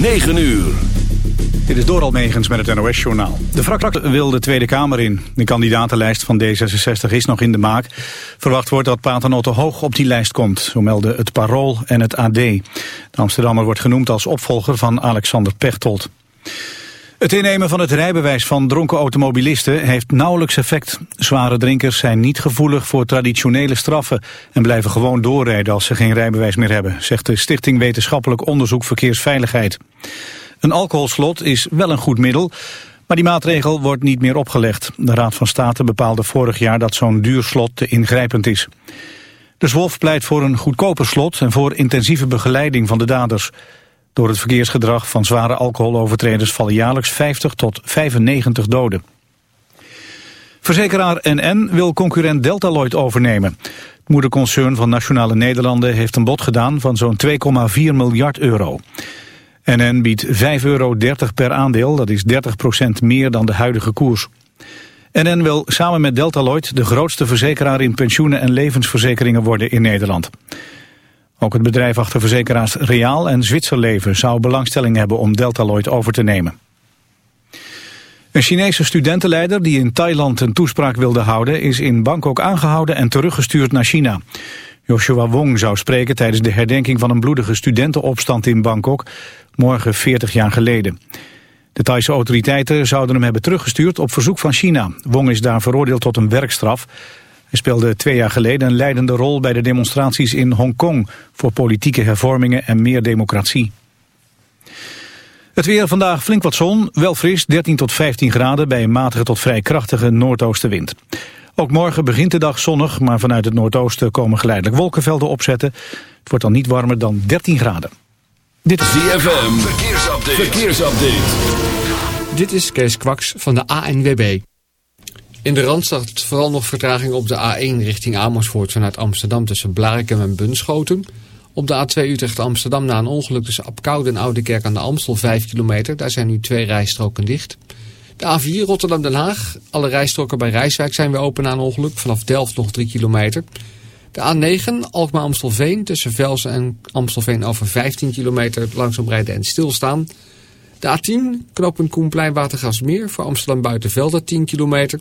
9 uur. Dit is door Almegens met het NOS-journaal. De fractie wil de Tweede Kamer in. De kandidatenlijst van D66 is nog in de maak. Verwacht wordt dat Paternotte Hoog op die lijst komt. Zo melden het Parool en het AD. De Amsterdammer wordt genoemd als opvolger van Alexander Pechtold. Het innemen van het rijbewijs van dronken automobilisten heeft nauwelijks effect. Zware drinkers zijn niet gevoelig voor traditionele straffen... en blijven gewoon doorrijden als ze geen rijbewijs meer hebben... zegt de Stichting Wetenschappelijk Onderzoek Verkeersveiligheid. Een alcoholslot is wel een goed middel... Maar die maatregel wordt niet meer opgelegd. De Raad van State bepaalde vorig jaar dat zo'n duur slot te ingrijpend is. De Zwolf pleit voor een goedkoper slot en voor intensieve begeleiding van de daders. Door het verkeersgedrag van zware alcoholovertreders vallen jaarlijks 50 tot 95 doden. Verzekeraar NN wil concurrent Deltaloid overnemen. Het moederconcern van Nationale Nederlanden heeft een bod gedaan van zo'n 2,4 miljard euro. NN biedt 5,30 euro per aandeel, dat is 30% meer dan de huidige koers. NN wil samen met Deltaloid de grootste verzekeraar in pensioenen en levensverzekeringen worden in Nederland. Ook het bedrijf achter verzekeraars Real en Zwitserleven zou belangstelling hebben om Deltaloid over te nemen. Een Chinese studentenleider die in Thailand een toespraak wilde houden... is in Bangkok aangehouden en teruggestuurd naar China. Joshua Wong zou spreken tijdens de herdenking van een bloedige studentenopstand in Bangkok... morgen 40 jaar geleden. De Thaise autoriteiten zouden hem hebben teruggestuurd op verzoek van China. Wong is daar veroordeeld tot een werkstraf. Hij speelde twee jaar geleden een leidende rol bij de demonstraties in Hongkong... voor politieke hervormingen en meer democratie. Het weer vandaag flink wat zon, wel fris, 13 tot 15 graden... bij een matige tot vrij krachtige noordoostenwind. Ook morgen begint de dag zonnig, maar vanuit het noordoosten komen geleidelijk wolkenvelden opzetten. Het wordt dan niet warmer dan 13 graden. Dit is DFM. verkeersupdate. Dit is Kees Kwaks van de ANWB. In de Randstad vooral nog vertraging op de A1 richting Amersfoort vanuit Amsterdam tussen Blarikum en Bunschoten. Op de A2 Utrecht-Amsterdam na een ongeluk tussen Apkoude en Oudekerk aan de Amstel 5 kilometer. Daar zijn nu twee rijstroken dicht. De A4 Rotterdam-Den Haag. Alle rijstroken bij Rijswijk zijn weer open na een ongeluk. Vanaf Delft nog 3 kilometer. De A9 Alkmaar-Amstelveen tussen Velsen en Amstelveen over 15 kilometer langzaam rijden en stilstaan. De A10, knooppunt Koenplein Watergasmeer voor Amsterdam Buitenvelde 10 kilometer.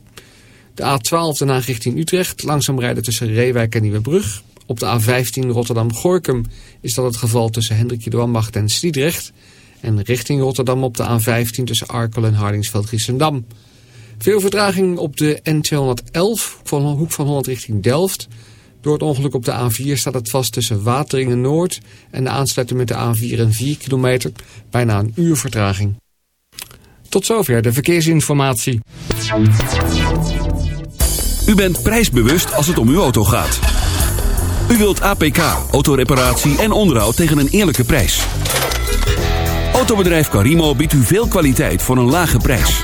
De A12 daarna richting Utrecht, langzaam rijden tussen Reewijk en Nieuwebrug. Op de A15 Rotterdam-Gorkum is dat het geval tussen Hendrikje de Wambacht en Sliedrecht. En richting Rotterdam op de A15 tussen Arkel en Hardingsveld-Giessendam. Veel vertraging op de N211 van Hoek van Holland richting Delft... Door het ongeluk op de A4 staat het vast tussen Wateringen Noord en de aansluiting met de A4 en 4 kilometer. Bijna een uur vertraging. Tot zover de verkeersinformatie. U bent prijsbewust als het om uw auto gaat. U wilt APK, autoreparatie en onderhoud tegen een eerlijke prijs. Autobedrijf Carimo biedt u veel kwaliteit voor een lage prijs.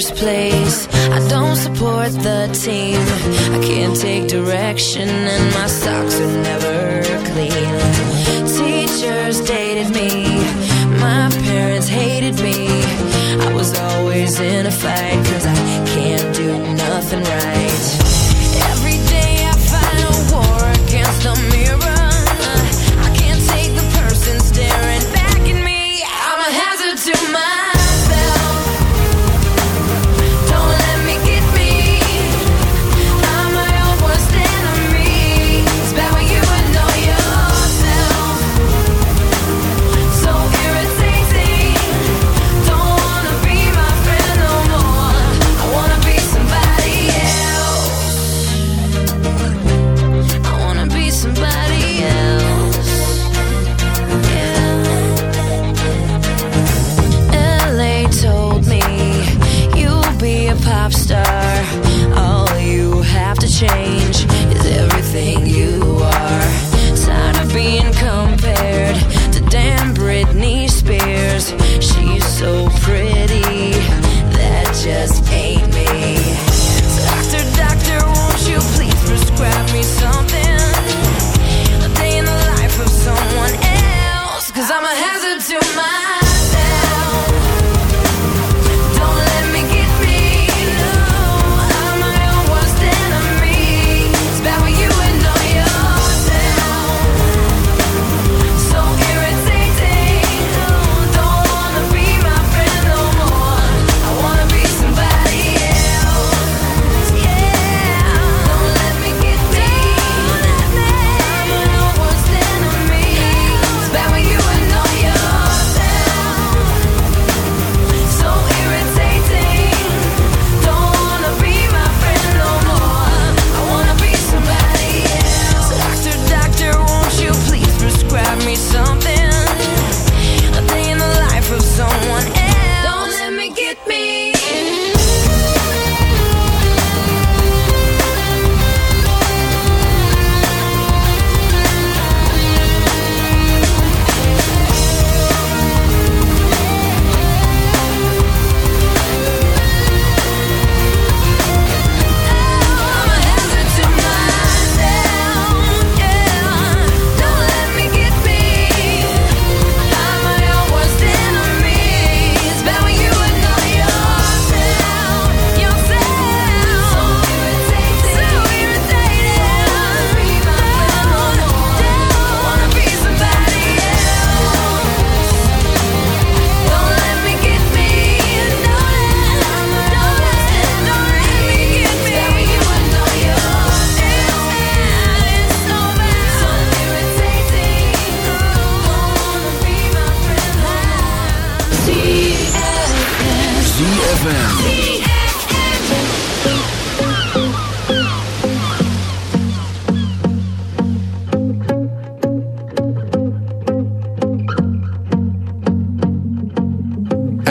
first place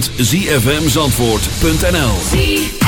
www.zfmzandvoort.nl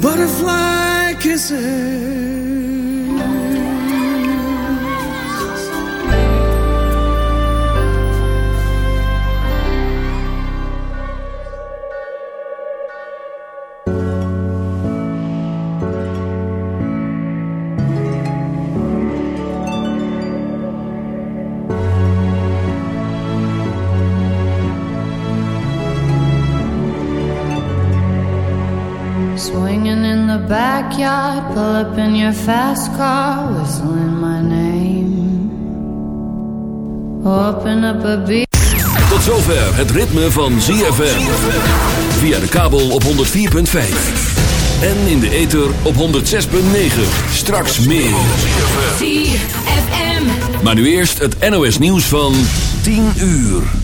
butterfly kisses up in your fast car, whistling my name. Open up a beat Tot zover het ritme van ZFM. Via de kabel op 104.5. En in de ether op 106.9. Straks meer. ZFM. Maar nu eerst het NOS nieuws van 10 uur.